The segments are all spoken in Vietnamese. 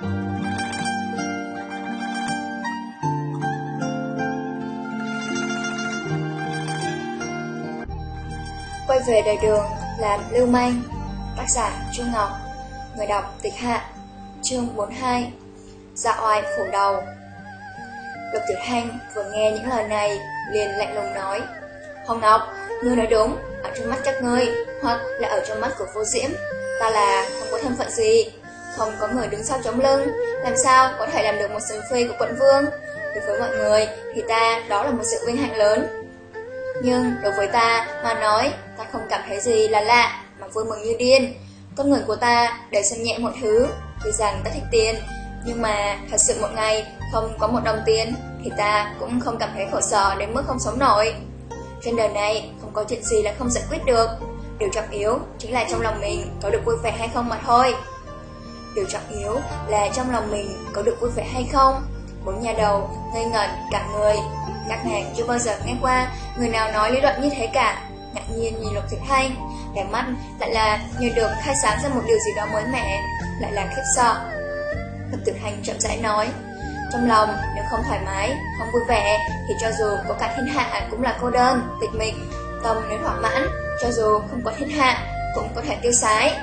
Quay về đời đường làm lưu manh Tác giả Trương Ngọc Người đọc Tịch Hạ Chương 42 Dạ oai phủ đầu. Lục Tiểu Thanh vừa nghe những lời này liền lạnh lùng nói Hồng Ngọc, ngươi nói đúng Ở trong mắt các ngươi Hoặc là ở trong mắt của vô diễm Ta là không có thân phận gì. Không có người đứng sau chống lưng, Làm sao có thể làm được một sừng phi của quận vương? Đối với mọi người, thì ta đó là một sự vinh hạnh lớn. Nhưng đối với ta mà nói, Ta không cảm thấy gì là lạ, Mà vui mừng như điên. Con người của ta để xem nhẹ mọi thứ, Tuy rằng ta thích tiền, Nhưng mà thật sự một ngày không có một đồng tiền, Thì ta cũng không cảm thấy khổ sở đến mức không sống nổi. Trên đời này, không có chuyện gì là không giải quyết được. Điều trọng yếu chính là trong lòng mình có được vui vẻ hay không mà thôi. Điều trọng yếu là trong lòng mình có được vui vẻ hay không? Bốn nhà đầu ngây ngẩn cả người. Các nàng chưa bao giờ nghe qua người nào nói lý luận như thế cả. Ngạc nhiên nhìn Lục Thiệt Thanh Đáy mắt lại là như được khai sáng ra một điều gì đó mới mẻ Lại là khiếp sợ. Lục Thịnh Hành chậm rãi nói Trong lòng nếu không thoải mái, không vui vẻ Thì cho dù có cả thiên hạ cũng là cô đơn, tịch mịch. Tâm nếu thỏa mãn, cho dù không có thiên hạ Cũng có thể tiêu sái.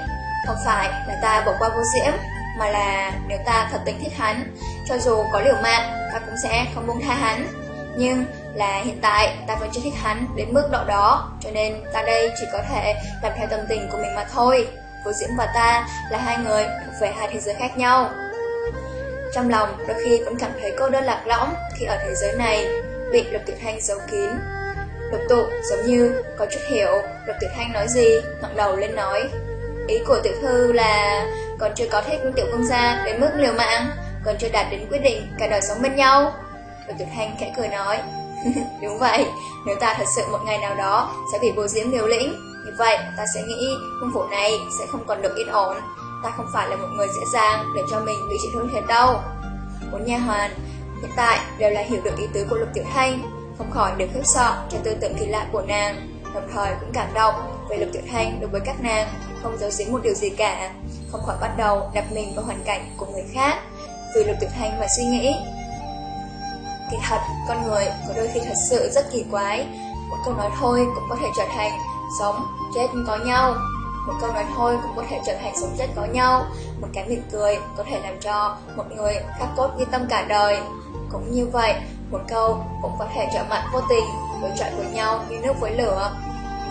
Không phải là ta bỏ qua vô diễm Mà là nếu ta thật tình thích hắn Cho dù có liều mạng, ta cũng sẽ không buông tha hắn. Nhưng là hiện tại ta vẫn chưa thích hắn đến mức độ đó Cho nên ta đây chỉ có thể làm theo tâm tình của mình mà thôi. Vô Diễm và ta là hai người thuộc về hai thế giới khác nhau. Trong lòng đôi khi vẫn cảm thấy cô đơn lạc lõng khi ở thế giới này bị Lục Tuyệt Thanh giấu kín. Lục tụ giống như có chút hiểu Lục Tuyệt Thanh nói gì, ngẩng đầu lên nói. Ý của tiểu thư là còn chưa có thích tiểu vương gia đến mức liều mạng Còn chưa đạt đến quyết định cả đời sống bên nhau Lục Tuyệt Thanh khẽ cười nói Đúng vậy, nếu ta thật sự một ngày nào đó sẽ bị bố diễm liều lĩnh, như vậy ta sẽ nghĩ cung phủ này sẽ không còn được yên ổn. Ta không phải là một người dễ dàng để cho mình bị chịu thương thiệt đâu. Bốn nha hoàn hiện tại đều là hiểu được ý tứ của Lục Tiểu Thanh, không khỏi được khiếp sợ cho tư tưởng kỳ lạ của nàng, đồng thời cũng cảm động về Lục Tiểu Thanh đối với các nàng không giấu giếm một điều gì cả, không khỏi bắt đầu đặt mình vào hoàn cảnh của người khác. Vì Lục Tiểu Thanh mà suy nghĩ, Kỳ thật, con người có đôi khi thật sự rất kỳ quái. Một câu nói thôi cũng có thể trở thành sống, chết có nhau. Một câu nói thôi cũng có thể trở thành sống chết có nhau. Một cái mỉm cười có thể làm cho một người khắc cốt ghi tâm cả đời. Cũng như vậy, một câu cũng có thể trở mặt vô tình, đối chọi với nhau như nước với lửa.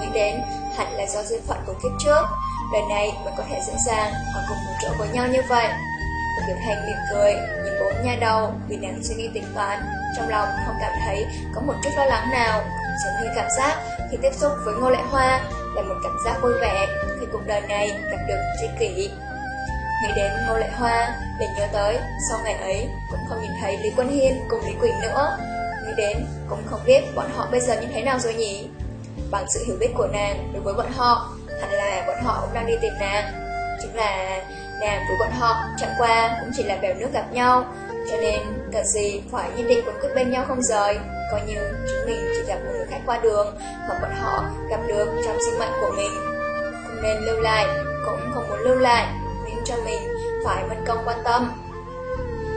Nghĩ đến hẳn là do duyên phận của kiếp trước, đời này mới có thể dễ dàng ở cùng một chỗ với nhau như vậy. Một kiểu Thành mỉm cười, nhìn bốn nha đầu vì nàng suy nghĩ tính toán, trong lòng không cảm thấy có một chút lo lắng nào, giống như cảm giác khi tiếp xúc với Ngô Lệ Hoa là một cảm giác vui vẻ khi cuộc đời này gặp được tri kỷ. Nghĩ đến Ngô Lệ Hoa, để nhớ tới sau ngày ấy cũng không nhìn thấy Lý Quân Hiên cùng Lý Quỳnh nữa. Nghĩ đến cũng không biết bọn họ bây giờ như thế nào rồi nhỉ? Bằng sự hiểu biết của nàng đối với bọn họ, hẳn là bọn họ cũng đang đi tìm nàng. Chính là nàng với bọn họ chẳng qua cũng chỉ là bèo nước gặp nhau, cho nên cần gì phải nhất định quấn quýt bên nhau không rời, coi như chúng mình chỉ gặp một người khách qua đường mà bọn họ gặp được trong sinh mệnh của mình. Không nên lưu lại, cũng không muốn lưu lại, nên cho mình phải mất công quan tâm.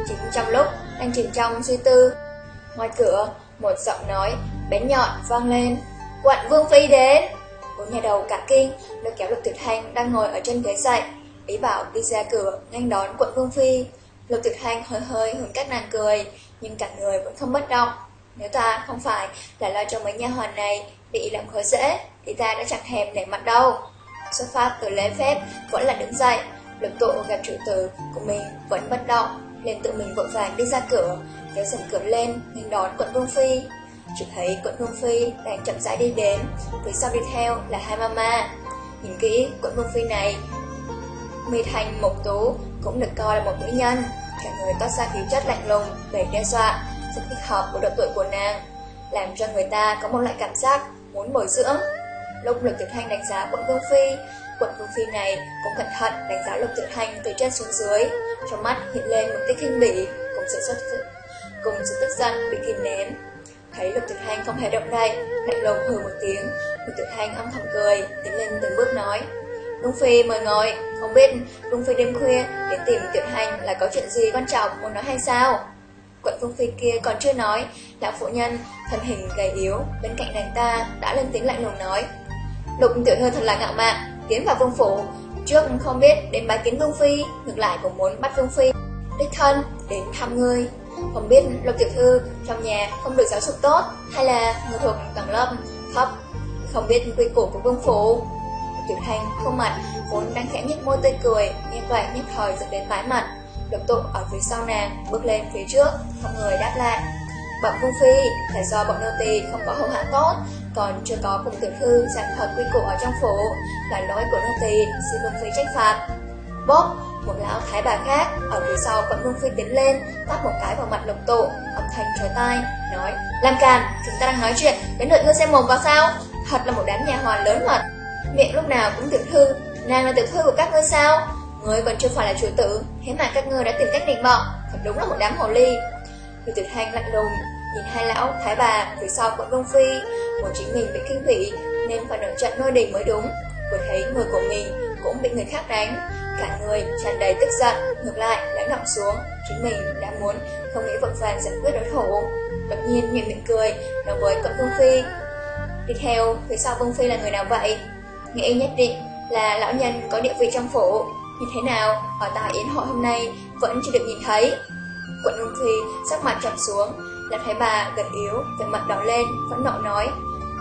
Chính trong lúc đang chìm trong suy tư, ngoài cửa một giọng nói bén nhọn vang lên, quận vương phi đến. Bốn nhà đầu cả kinh, được kéo được tuyệt thanh đang ngồi ở trên ghế dậy, ý bảo đi ra cửa nhanh đón quận vương phi. Lục Tuyệt Thanh hơi hơi hướng các nàng cười, nhưng cả người vẫn không bất động. Nếu ta không phải là lo cho mấy nha hoàn này bị làm khó dễ, thì ta đã chẳng thèm để mặt đâu. Xuất phát từ lễ phép vẫn là đứng dậy, lục tụ gặp chủ tử của mình vẫn bất động, liền tự mình vội vàng đi ra cửa, kéo dần cửa lên, nhanh đón quận Vương Phi. Chỉ thấy quận Vương Phi đang chậm rãi đi đến, phía sau đi theo là hai mama. Nhìn kỹ, quận Vương Phi này Mì Thành Mộc Tú cũng được coi là một nữ nhân, cả người toát ra khí chất lạnh lùng, đầy đe dọa, rất thích hợp với độ tuổi của nàng, làm cho người ta có một loại cảm giác muốn bồi dưỡng. Lúc Lục Tiểu Thanh đánh giá quận Vương Phi, quận Vương Phi này cũng cẩn thận đánh giá Lục Tiểu Thanh từ trên xuống dưới, trong mắt hiện lên một tích kinh bỉ, cùng sự xuất cùng sự tức giận bị kìm nén. Thấy Lục tuyệt hành không hề động đậy, lạnh lùng hừ một tiếng, Lục tuyệt hành âm thầm cười, tiến lên từng bước nói: Đúng Phi mời ngồi, không biết Đúng Phi đêm khuya đến tìm Tuyệt Hành là có chuyện gì quan trọng muốn nói hay sao? Quận Vương Phi kia còn chưa nói, lão phụ nhân, thân hình gầy yếu, bên cạnh nàng ta đã lên tiếng lạnh lùng nói. Lục tiểu thư thật là ngạo mạn, tiến vào vương phủ, trước không biết đến bái kiến Vương Phi, ngược lại cũng muốn bắt Vương Phi. Đích thân, đến thăm ngươi. Không biết Lục tiểu thư trong nhà không được giáo dục tốt, hay là người thuộc tầng lớp thấp, không biết quy củ của vương phủ. Tiểu Thanh không mặt, vốn đang khẽ nhếch môi tươi cười, nghe vậy nhất thời dẫn đến tái mặt. Lục tụ ở phía sau nàng, bước lên phía trước, không người đáp lại. bọn Vương Phi, là do bọn nô tỳ không có hậu hạ tốt, còn chưa có cùng tiểu thư giảng thật quy củ ở trong phủ, là lỗi của nô tỳ, xin Vương Phi trách phạt. Bốp, một lão thái bà khác ở phía sau vẫn Vương Phi tiến lên, tát một cái vào mặt lục tụ, âm thanh trói tai, nói, làm càn, chúng ta đang nói chuyện, đến lượt ngươi xem mồm vào sao? Thật là một đám nhà hoàn lớn mật, miệng lúc nào cũng tiểu thư, nàng là tiểu thư của các ngươi sao? Ngươi còn chưa phải là chủ tử, thế mà các ngươi đã tìm cách định bợ, thật đúng là một đám hồ ly. Người tuyệt hành lạnh lùng, nhìn hai lão, thái bà, phía sau quận vương Phi, một chính mình bị kinh hủy, nên phải nổi trận nơi đình mới đúng. Vừa thấy người của mình cũng bị người khác đánh, cả người tràn đầy tức giận, ngược lại lãnh động xuống, chính mình đã muốn không nghĩ vội vàng giải quyết đối thủ. Đột nhiên miệng miệng cười, nói với cận Vương Phi, đi theo phía sau Vương Phi là người nào vậy? Nghĩ nhất định là lão nhân có địa vị trong phủ, như thế nào ở tại yến hội hôm nay vẫn chưa được nhìn thấy. Quận Vương Phi sắc mặt trầm xuống, là thấy bà gần yếu, về mặt đỏ lên, vẫn nộ nói.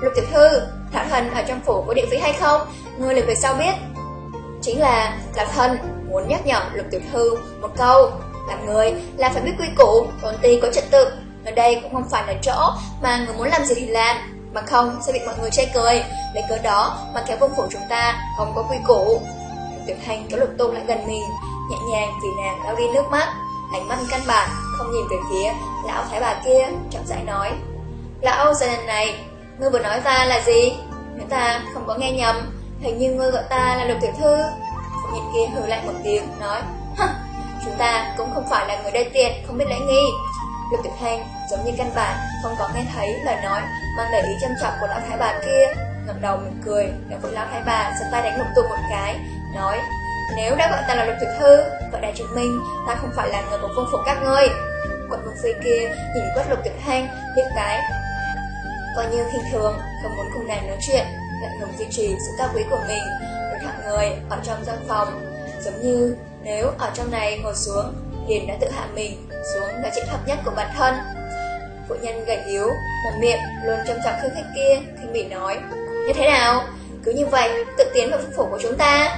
Lục tiểu thư, thảo thần ở trong phủ có địa vị hay không? Ngươi là về sau biết. Chính là Lạc thân muốn nhắc nhở lục tiểu thư một câu, làm người là phải biết quy củ, tôn ti có trật tự. Ở đây cũng không phải là chỗ mà người muốn làm gì thì làm, mà không sẽ bị mọi người chê cười. Lấy cớ đó mà kéo vương phủ chúng ta không có quy củ. Tiểu Thanh kéo lục tung lại gần mình, nhẹ nhàng vì nàng lau đi nước mắt, ánh mắt căn bản không nhìn về phía lão thái bà kia, chậm rãi nói: "Lão gia đình này, ngươi vừa nói ta là gì? Nếu ta không có nghe nhầm, hình như ngươi gọi ta là lục tiểu thư." Phụ nhân kia hừ lại một tiếng, nói: chúng ta cũng không phải là người đê tiện, không biết lễ nghi." Lục Tiểu Thanh giống như căn bản không có nghe thấy lời nói mang đầy ý chăm trọng của lão thái bà kia, ngẩng đầu mỉm cười, để với lão thái bà giật tay đánh lục tụ một cái, nói Nếu đã gọi ta là lục tiểu thư Vậy đã chứng minh ta không phải là người của vương phủ các ngươi Quận vương phi kia nhìn quất lục tiểu thanh liếc cái Coi như khinh thường Không muốn cùng nàng nói chuyện lại lùng duy trì sự cao quý của mình Với thẳng người ở trong gian phòng Giống như nếu ở trong này ngồi xuống Liền đã tự hạ mình xuống giá trị thấp nhất của bản thân Phụ nhân gầy yếu, một miệng luôn chăm chọc khương khách kia khinh bị nói Như thế nào? Cứ như vậy, tự tiến vào vương phủ của chúng ta.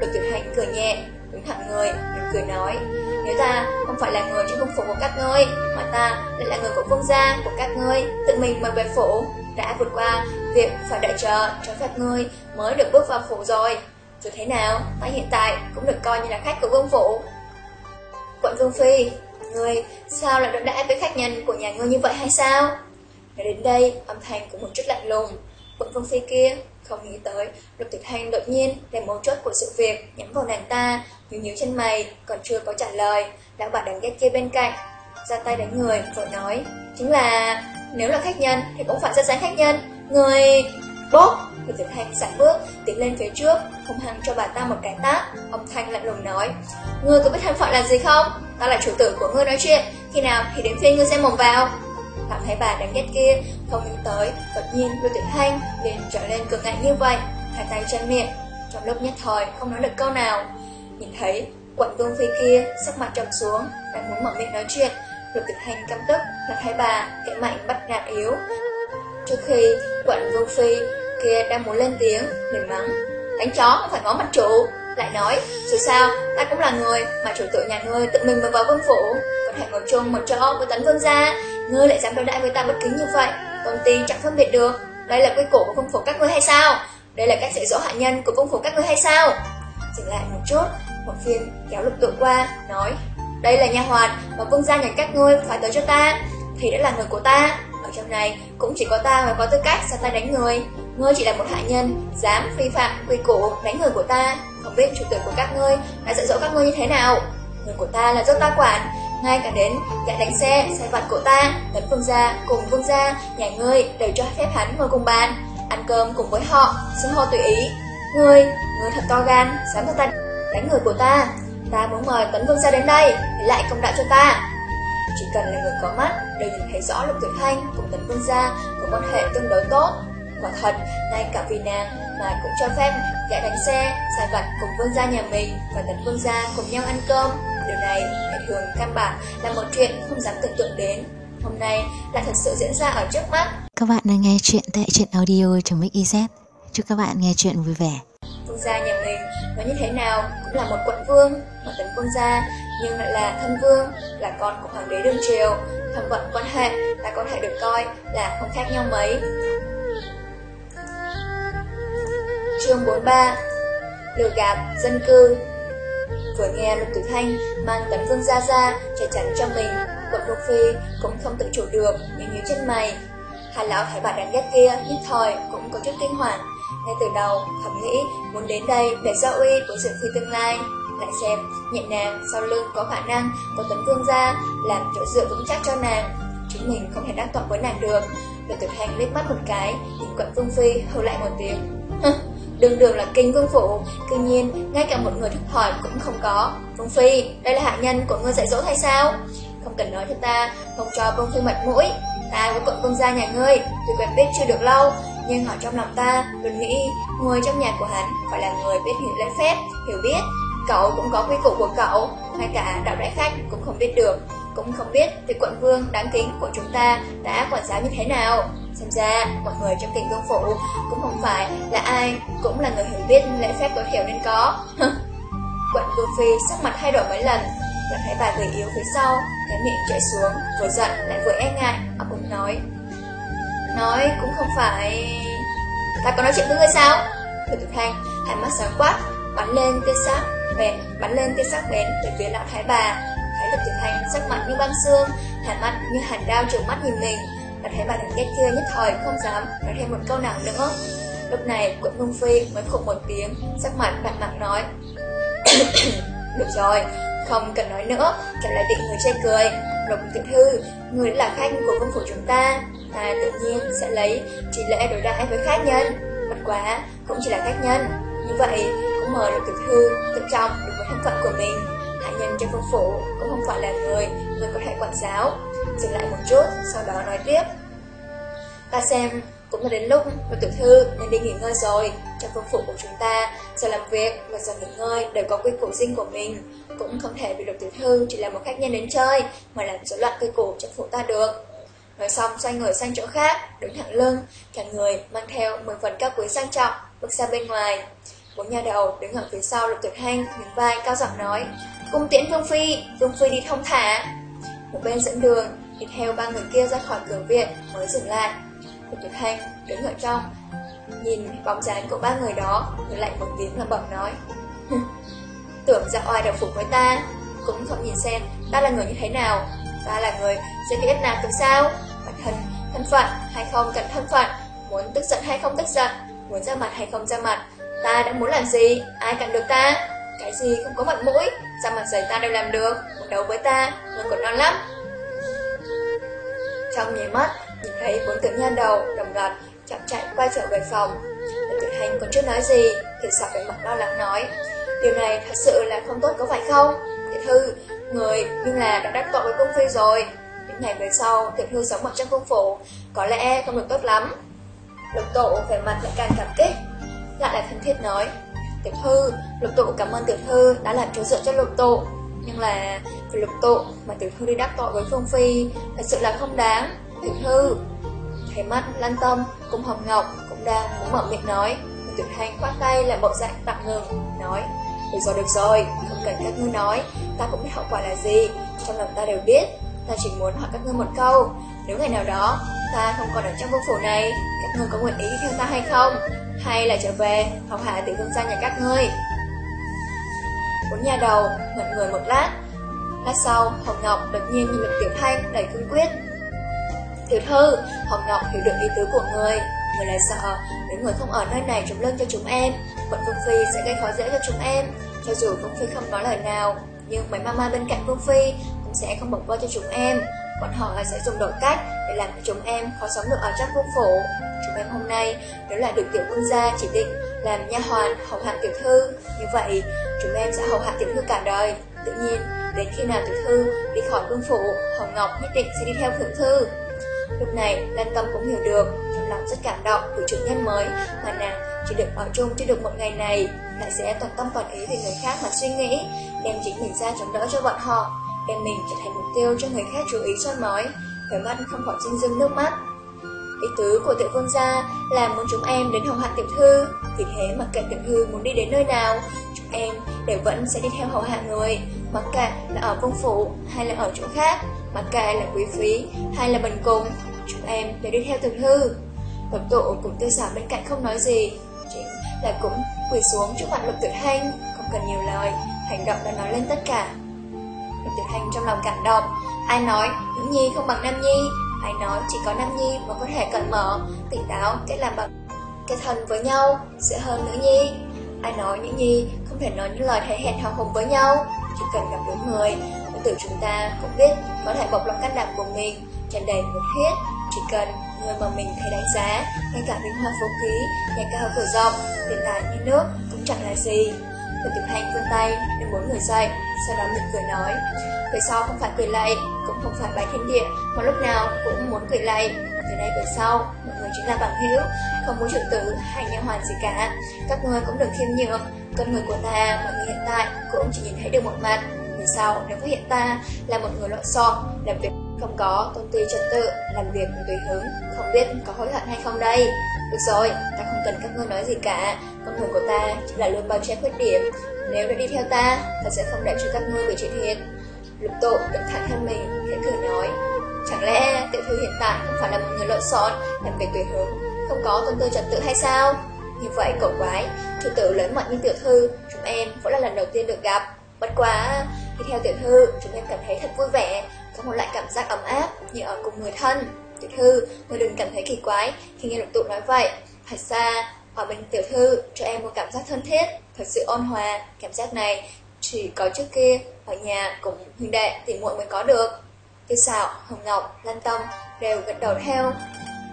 Lục tuyển hành cười nhẹ, đứng thẳng người, mỉm cười nói. Nếu ta không phải là người trong vương phủ của các ngươi, mà ta lại là người của vương gia của các ngươi, tự mình mời về phủ, đã vượt qua việc phải đợi chờ cho phép ngươi mới được bước vào phủ rồi. Dù thế nào, ta hiện tại cũng được coi như là khách của vương phủ. Quận Vương Phi, ngươi sao lại đối đãi với khách nhân của nhà ngươi như vậy hay sao? Nói đến đây, âm thanh cũng một chút lạnh lùng. Quận Vương Phi kia không nghĩ tới, Lục Tuyệt Hành đột nhiên đem mấu chốt của sự việc nhắm vào nàng ta, nhíu nhíu chân mày, còn chưa có trả lời, lão bà đáng ghét kia bên cạnh, ra tay đánh người, vội nói, chính là nếu là khách nhân thì cũng phải ra dáng khách nhân, người bốp. Lục Tuyệt thanh dặn bước tiến lên phía trước, không hăng cho bà ta một cái tát, ông Thanh lạnh lùng nói, ngươi có biết thân phận là gì không? Ta là chủ tử của ngươi nói chuyện, khi nào thì đến phiên ngươi xem mồm vào. Cảm thấy bà đáng ghét kia Không nghĩ tới Đột nhiên Lưu Tuyệt Thanh liền trở lên cường ngạnh như vậy Hai tay chân miệng Trong lúc nhất thời không nói được câu nào Nhìn thấy quận vương phi kia Sắc mặt trầm xuống Đang muốn mở miệng nói chuyện Lục Tuyệt Thanh căm tức là hai bà Kẻ mạnh bắt nạt yếu Trước khi quận vương phi kia đang muốn lên tiếng liền mắng Đánh chó không phải ngó mặt chủ lại nói, dù sao, ta cũng là người mà chủ tự nhà ngươi tự mình mới vào vương phủ, có thể ngồi chung một chỗ với tấn vương gia, ngươi lại dám đối đãi với ta bất kính như vậy, công ty chẳng phân biệt được, đây là quy củ của vương phủ các ngươi hay sao? Đây là cách dạy dỗ hạ nhân của vương phủ các ngươi hay sao? Dừng lại một chút, một phiên kéo lục tự qua, nói, đây là nha hoạt mà vương gia nhà các ngươi phải tới cho ta, thì đã là người của ta, ở trong này cũng chỉ có ta mới có tư cách ra tay đánh người, ngươi chỉ là một hạ nhân, dám vi phạm quy củ đánh người của ta, không biết chủ tử của các ngươi đã dạy dỗ các ngươi như thế nào? Người của ta là do ta quản. Ngay cả đến dạy đánh xe, xe vặt của ta Tấn vương gia cùng vương gia Nhà ngươi đều cho phép hắn ngồi cùng bàn. Ăn cơm cùng với họ, xưng hô tùy ý. Ngươi, ngươi thật to gan, dám cho ta đánh người của ta. Ta muốn mời Tấn Vương gia đến đây, để lại công đạo cho ta. Chỉ cần là người có mắt, đều nhìn thấy rõ Lục Tuyệt Thanh cùng Tấn Vương gia có quan hệ tương đối tốt. Quả thật, ngay cả vì nàng mà cũng cho phép gã đánh xe, xài vặt cùng vương gia nhà mình và Tấn Vương gia cùng nhau ăn cơm. Điều này, ngày thường căn bản là một chuyện không dám tưởng tượng đến. Hôm nay lại thật sự diễn ra ở trước mắt. Các bạn đang nghe chuyện tại truyện audio.mix.iz. Chúc các bạn nghe chuyện vui vẻ. Vương gia nhà mình nói như thế nào cũng là một quận vương, một tấn vương gia, nhưng lại là thân vương, là con của hoàng đế đương triều. Thẩm vận quan hệ ta có thể được coi là không khác nhau mấy. Chương 43 Lừa gạt dân cư Vừa nghe Lục Tử Thanh mang tấn vương ra ra che chắn cho mình, quận Lục Phi cũng không tự chủ được, nhíu như chân mày. hà lão thái bà đáng ghét kia nhất thời cũng có chút kinh hoàng. Ngay từ đầu, thầm nghĩ muốn đến đây để giao uy của Diệu Phi tương lai. Lại xem, nhẹ nàng sau lưng có khả năng có tấn vương ra làm chỗ dựa vững chắc cho nàng. Chúng mình không thể đắc tội với nàng được. Lục tuyệt hành liếc mắt một cái, nhìn quận Vương Phi hầu lại một tiếng. Đường đường là kinh vương phủ, tuy nhiên ngay cả một người thức hỏi cũng không có. Vương Phi, đây là hạ nhân của ngươi dạy dỗ hay sao? Không cần nói cho ta, không cho Vương Phi mặt mũi. Ta với quận vương gia nhà ngươi, tuy quen biết chưa được lâu, nhưng ở trong lòng ta luôn nghĩ người trong nhà của hắn phải là người biết hiểu lễ phép, hiểu biết. Cậu cũng có quy củ của cậu, ngay cả đạo đại khách cũng không biết được cũng không biết vị quận vương đáng kính của chúng ta đã quản giáo như thế nào. Xem ra, mọi người trong kinh vương phủ cũng không phải là ai cũng là người hiểu biết lễ phép tối thiểu nên có. quận vương phi sắc mặt thay đổi mấy lần, lại thấy bà người yếu phía sau, cái miệng chạy xuống, vừa giận lại vừa e ngại, ông cũng nói. Nói cũng không phải... Ta có nói chuyện với ngươi sao? Thử thực thanh, hai mắt sáng quát, bắn lên tia sát bén, bắn lên tia sắc bén về phía lão thái bà thái Lục Tiểu Thanh sắc mặt như băng xương, hàn mắt như hàn đao trường mắt nhìn mình, Lão thấy bà thằng ghét kia nhất thời không dám nói thêm một câu nào nữa. Lúc này, quận Hương Phi mới khục một tiếng, sắc mặt bạn mặt nói. Được rồi, không cần nói nữa, chẳng lại định người chê cười. Lục tiểu thư, người là khách của công phủ chúng ta, ta tự nhiên sẽ lấy chỉ lễ đối đãi với khách nhân. Bất quá, cũng chỉ là khách nhân. Như vậy, mời được tiểu thư tự trọng đối với thân phận của mình hạ nhân trong vương phủ cũng không phải là người người có thể quản giáo. Dừng lại một chút, sau đó nói tiếp. Ta xem, cũng là đến lúc mà tiểu thư nên đi nghỉ ngơi rồi. Trong vương phủ của chúng ta, giờ làm việc và giờ nghỉ ngơi đều có quy củ riêng của mình. Cũng không thể bị lục tiểu thư chỉ là một khách nhân đến chơi mà làm rối loạn quy củ trong phủ ta được. Nói xong xoay người sang chỗ khác, đứng thẳng lưng, cả người mang theo 10 phần cao quý sang trọng, bước ra bên ngoài. Bốn nhà đầu đứng ở phía sau lục tuyệt hanh, nhún vai cao giọng nói, Cung tiễn Vương Phi, Vương Phi đi thông thả. Một bên dẫn đường, thì theo ba người kia ra khỏi cửa viện mới dừng lại. Lục tuyệt hanh đứng ở trong, nhìn bóng dáng của ba người đó, người lạnh một tiếng là bẩm nói. Tưởng ra oai đồng phục với ta, cũng không nhìn xem ta là người như thế nào. Ta là người sẽ bị ép nạt từ sao? Bản thân, thân phận hay không cần thân phận, muốn tức giận hay không tức giận, muốn ra mặt hay không ra mặt, Ta đã muốn làm gì, ai cản được ta? Cái gì không có mặt mũi Ra mặt giấy ta đều làm được? Một đấu với ta, người còn non lắm. Trong nháy mắt Nhìn thấy bốn tiểu nhân đầu đồng loạt chậm chạy quay trở về phòng. Và tự hành còn chưa nói gì Thì sợ phải mặt lo lắng nói Điều này thật sự là không tốt có phải không? Tiểu thư, người nhưng là đã đắc tội với công phi rồi. Những ngày về sau Tiểu thư sống ở trong công phủ Có lẽ không được tốt lắm. Lục tổ về mặt lại càng cảm kích lại là thân thiết nói Tiểu thư, lục tụ cảm ơn tiểu thư đã làm chỗ dựa cho lục tụ. Nhưng là vì lục tụ mà tiểu thư đi đắc tội với Phương Phi Thật sự là không đáng Tiểu thư. Thấy mắt Lan Tâm cùng Hồng Ngọc cũng đang muốn mở miệng nói Tiểu Thanh khoát tay lại bộ dạng tạm ngừng Nói Được rồi được rồi, không cần các ngươi nói Ta cũng biết hậu quả là gì Trong lòng ta đều biết Ta chỉ muốn hỏi các ngươi một câu Nếu ngày nào đó ta không còn ở trong vương phủ này. Các ngươi có nguyện ý theo ta hay không? Hay là trở về, học hạ tiểu thương gia nhà các ngươi? Bốn nhà đầu ngẩn người một lát. Lát sau, Hồng Ngọc đột nhiên nhìn lực Tiểu Thanh đầy cương quyết. Tiểu thư, Hồng Ngọc hiểu được ý tứ của người. Người lại sợ nếu người không ở nơi này trống lưng cho chúng em bọn Vương Phi sẽ gây khó dễ cho chúng em. Cho dù Vương Phi không nói lời nào, Nhưng mấy mama bên cạnh Vương Phi Cũng sẽ không bỏ qua cho chúng em bọn họ sẽ dùng đổi cách để làm cho chúng em khó sống được ở trong vương phủ. Chúng em hôm nay nếu lại được tiểu vương gia chỉ định làm nha hoàn hầu hạ tiểu thư, như vậy chúng em sẽ hầu hạ tiểu thư cả đời. Tự nhiên, đến khi nào tiểu thư đi khỏi vương phủ, Hồng Ngọc nhất định sẽ đi theo thượng thư. Lúc này, Lan Tâm cũng hiểu được, trong lòng rất cảm động của chủ nhân mới mà nàng chỉ được ở chung chưa được một ngày này lại sẽ toàn tâm toàn ý vì người khác mà suy nghĩ, đem chính mình ra chống đỡ cho bọn họ, đem mình trở thành mục tiêu cho người khác chú ý soi mói, khởi mắt không khỏi rưng dưng nước mắt. Ý tứ của tiểu vương gia là muốn chúng em đến hầu hạ tiểu thư, vì thế mặc kệ tiểu thư muốn đi đến nơi nào, chúng em đều vẫn sẽ đi theo hầu hạ người, mặc kệ là ở vương phủ hay là ở chỗ khác, mặc kệ là quý phí hay là bình cùng, chúng em đều đi theo tiểu thư. Lục tụ cũng tiêu xảo bên cạnh không nói gì, chính là cũng quỳ xuống trước mặt lục tự hành, không cần nhiều lời, hành động đã nói lên tất cả. Lục tuyệt hành trong lòng cảm động, ai nói nữ nhi không bằng nam nhi, ai nói chỉ có nam nhi mới có thể cận mở, tỉnh táo, kết làm bằng kết thân với nhau sẽ hơn nữ nhi. Ai nói nữ nhi không thể nói những lời thể hẹn hào hùng với nhau, chỉ cần gặp đúng người, nữ tử chúng ta cũng biết có thể bộc lộ can đảm của mình, tràn đầy nhiệt huyết, chỉ cần người mà mình thấy đánh giá, ngay cả vinh hoa phú khí, nhà cao cửa rộng, tiền tài như nước cũng chẳng là gì. Từ tiểu hành vươn tay để muốn người dậy, sau đó mỉm cười nói, về sau không phải cười lạy, cũng không phải bái thiên địa, mà lúc nào cũng muốn cười lạy. Từ nay về sau, mọi người chính là bằng hữu, không muốn trưởng tử hay nha hoàn gì cả. Các người cũng đừng khiêm nhượng, con người của ta, mọi người hiện tại cũng chỉ nhìn thấy được một mặt. Về sau, nếu phát hiện ta là một người lộn xộn, làm việc không có tôn ti trật tự, làm việc tùy hứng, không biết có hối hận hay không đây. Được rồi, ta không cần các ngươi nói gì cả, con người của ta chỉ là luôn bao che khuyết điểm. Nếu đã đi theo ta, ta sẽ không để cho các ngươi bị chịu thiệt. Lục tụ đứng thẳng thân mình, khẽ cười nói. Chẳng lẽ tiểu thư hiện tại không phải là một người lộn xộn, làm việc tùy hướng, không có tôn tư trật tự hay sao? Như vậy cậu quái, chủ tử lớn mật như tiểu thư, chúng em vẫn là lần đầu tiên được gặp. Bất quá, khi theo tiểu thư, chúng em cảm thấy thật vui vẻ, có một loại cảm giác ấm áp như ở cùng người thân. Tiểu thư, người đừng cảm thấy kỳ quái khi nghe lục tụ nói vậy. Thật ra, hòa bình tiểu thư cho em một cảm giác thân thiết, thật sự ôn hòa. Cảm giác này chỉ có trước kia ở nhà cùng huynh đệ thì muội mới có được. Tiêu xạo, Hồng Ngọc, Lan Tâm đều gật đầu theo.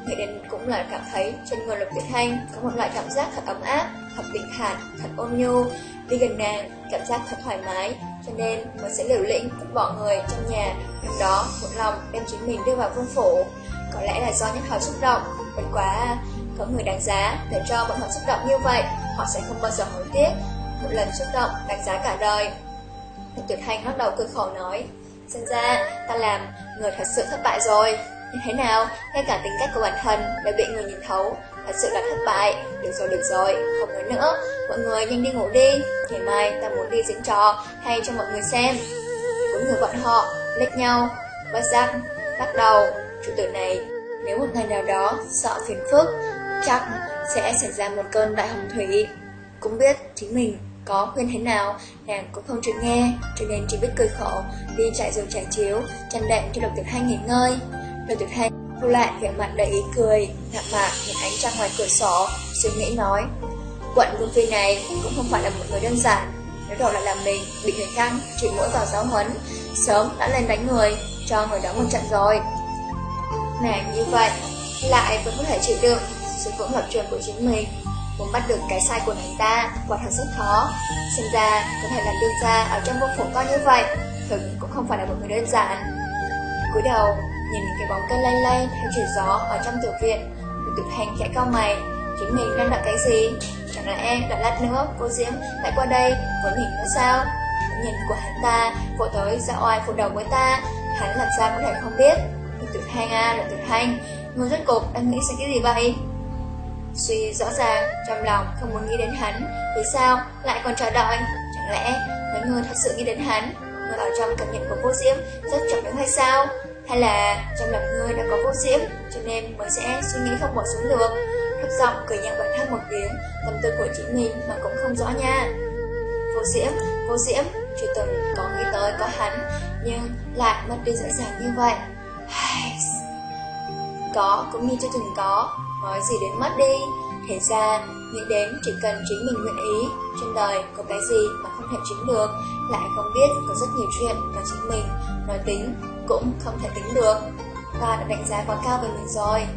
người đến cũng là cảm thấy trên người Lục Tuyệt Thanh có một loại cảm giác thật ấm áp, thật bình thản, thật ôn nhu. Đi gần nàng, cảm giác thật thoải mái, cho nên mới sẽ liều lĩnh vứt bỏ người trong nhà, lúc đó một lòng đem chính mình đưa vào vương phủ. Có lẽ là do nhất họ xúc động, bất quá có người đáng giá để cho bọn họ xúc động như vậy, họ sẽ không bao giờ hối tiếc. Một lần xúc động đáng giá cả đời. Lục Tuyệt hành lắc đầu cười khổ nói, xem ra ta làm người thật sự thất bại rồi. Như thế nào, ngay cả tính cách của bản thân đã bị người nhìn thấu, thật sự là thất bại. Được rồi, được rồi, không nói nữa, mọi người nhanh đi ngủ đi. Ngày mai ta muốn đi diễn trò hay cho mọi người xem. Bốn người bọn họ lách nhau, bất giác, bắt đầu. Chủ tử này, nếu một ngày nào đó sợ phiền phức, chắc sẽ xảy ra một cơn đại hồng thủy. Cũng biết chính mình có khuyên thế nào, nàng cũng không chịu nghe, cho nên chỉ biết cười khổ, đi chạy rồi trải chiếu, chăn đệm cho độc tuyệt hai nghỉ ngơi. Độc tuyệt hai thu lại vẻ mặt đầy ý cười, ngạc mạc nhìn ánh trăng ngoài cửa sổ, suy nghĩ nói. Quận Vương Phi này cũng không phải là một người đơn giản, nếu đầu lại là mình, bị người khác chỉ mỗi vào giáo huấn, sớm đã lên đánh người, cho người đó một trận rồi. Nàng như vậy, lại vẫn có thể chịu đựng sự vững lập trường của chính mình, muốn bắt được cái sai của nàng ta, quả thật rất khó. Xem ra, có thể làm đương gia ở trong vô phủ to như vậy, thực cũng không phải là một người đơn giản. cúi đầu, nhìn cái bóng cây lay lay theo chiều gió ở trong tiểu viện, tự hành khẽ cao mày, chính mình đang đợi cái gì? Chẳng lẽ đợi lát nữa cô Diễm lại qua đây với mình nữa sao? Nhìn của hắn ta vội tới ra oai phụ đầu với ta, hắn làm sao có thể không biết? Lục Tuyệt Hành à, Lục Tuyệt Hành, người rốt cục đang nghĩ sẽ cái gì vậy? Suy rõ ràng, trong lòng không muốn nghĩ đến hắn, vì sao lại còn chờ đợi? Chẳng lẽ mấy người thật sự nghĩ đến hắn? Người ở trong cảm nhận của vô diễm rất trọng yếu hay sao? Hay là trong lòng ngươi đã có vô diễm, cho nên mới sẽ suy nghĩ không bỏ xuống được? Thấp giọng cười nhẹ bản thân một tiếng, tâm tư của chính mình mà cũng không rõ nha. Vô diễm, vô diễm, chưa từng có nghĩ tới có hắn, nhưng lại mất đi dễ dàng như vậy. Có cũng như chưa từng có, nói gì đến mất đi. Thế ra, nghĩ đến chỉ cần chính mình nguyện ý, trên đời có cái gì mà không thể chính được, lại không biết có rất nhiều chuyện mà chính mình nói tính, cũng không thể tính được. Ta đã đánh giá quá cao về mình rồi.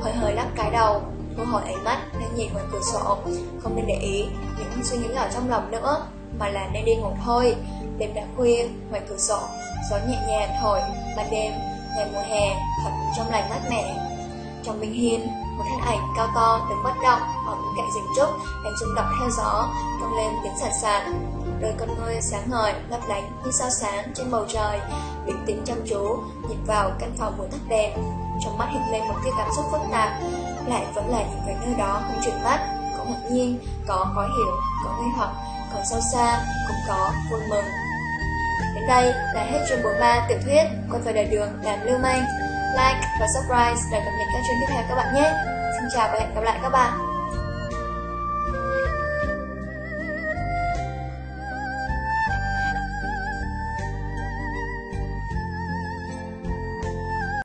Hơi hơi lắc cái đầu, thu hồi ánh mắt nên nhìn ngoài cửa sổ, không nên để ý những suy nghĩ ở trong lòng nữa, mà là nên đi ngủ thôi. Đêm đã khuya, ngoài cửa sổ, gió nhẹ nhàng thổi, ban đêm, ngày mùa hè, thật trong lành mát mẻ. Trong Minh Hiên, một thân ảnh cao to đứng bất động ở bên cạnh rừng trúc đang rung động theo gió, vang lên tiếng sạt sạt Đôi con ngươi sáng ngời, lấp lánh như sao sáng trên bầu trời, bình tĩnh chăm chú, nhìn vào căn phòng vừa tắt đèn. Trong mắt hiện lên một cái cảm xúc phức tạp, lại vẫn là những cái nơi đó không chuyển mắt, có ngạc nhiên, có khó hiểu, có nghi hoặc, còn sâu xa, cũng có vui mừng. Đến đây là hết chương 43 tiểu thuyết Quay về đời đường làm lưu manh. Like và subscribe để cập nhật các chương tiếp theo các bạn nhé. Xin chào và hẹn gặp lại các bạn.